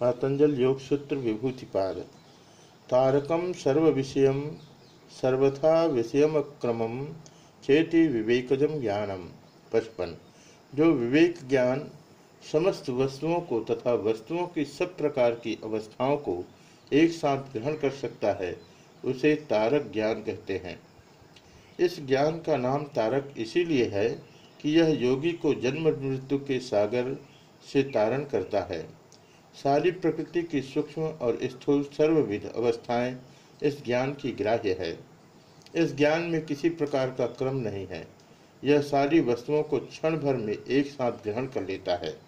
पातंजल योग सूत्र विभूतिपाद तारकम सर्व विषय सर्वथा विषयक्रम चेति विवेकजम ज्ञानम पचपन। जो विवेक ज्ञान समस्त वस्तुओं को तथा वस्तुओं की सब प्रकार की अवस्थाओं को एक साथ ग्रहण कर सकता है, उसे तारक ज्ञान कहते हैं। इस ज्ञान का नाम तारक इसीलिए है कि यह योगी को जन्म मृत्यु के सागर से तारण करता है। सारी प्रकृति की सूक्ष्म और स्थूल सर्वविध अवस्थाएँ इस ज्ञान की ग्राह्य है। इस ज्ञान में किसी प्रकार का क्रम नहीं है। यह सारी वस्तुओं को क्षण भर में एक साथ ग्रहण कर लेता है।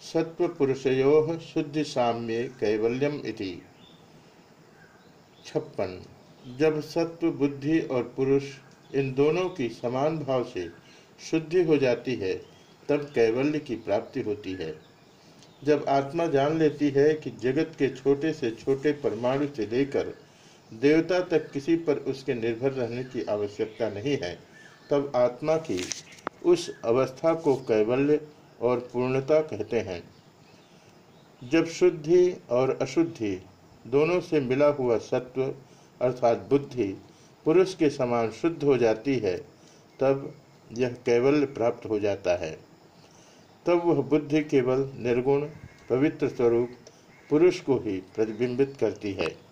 सत्व पुरुषयो शुद्ध साम्य कैवल्यम इति। छप्पन। जब सत्व, बुद्धि और पुरुष इन दोनों की समान भाव से शुद्धि हो जाती है, तब कैवल्य की प्राप्ति होती है। जब आत्मा जान लेती है कि जगत के छोटे से छोटे परमाणु से लेकर देवता तक किसी पर उसके निर्भर रहने की आवश्यकता नहीं है, तब आत्मा की उस अवस्था को कैवल्य और पूर्णता कहते हैं। जब शुद्धि और अशुद्धि दोनों से मिला हुआ सत्व अर्थात बुद्धि पुरुष के समान शुद्ध हो जाती है, तब यह कैवल्य प्राप्त हो जाता है। तब वह बुद्धि केवल निर्गुण पवित्र स्वरूप पुरुष को ही प्रतिबिंबित करती है।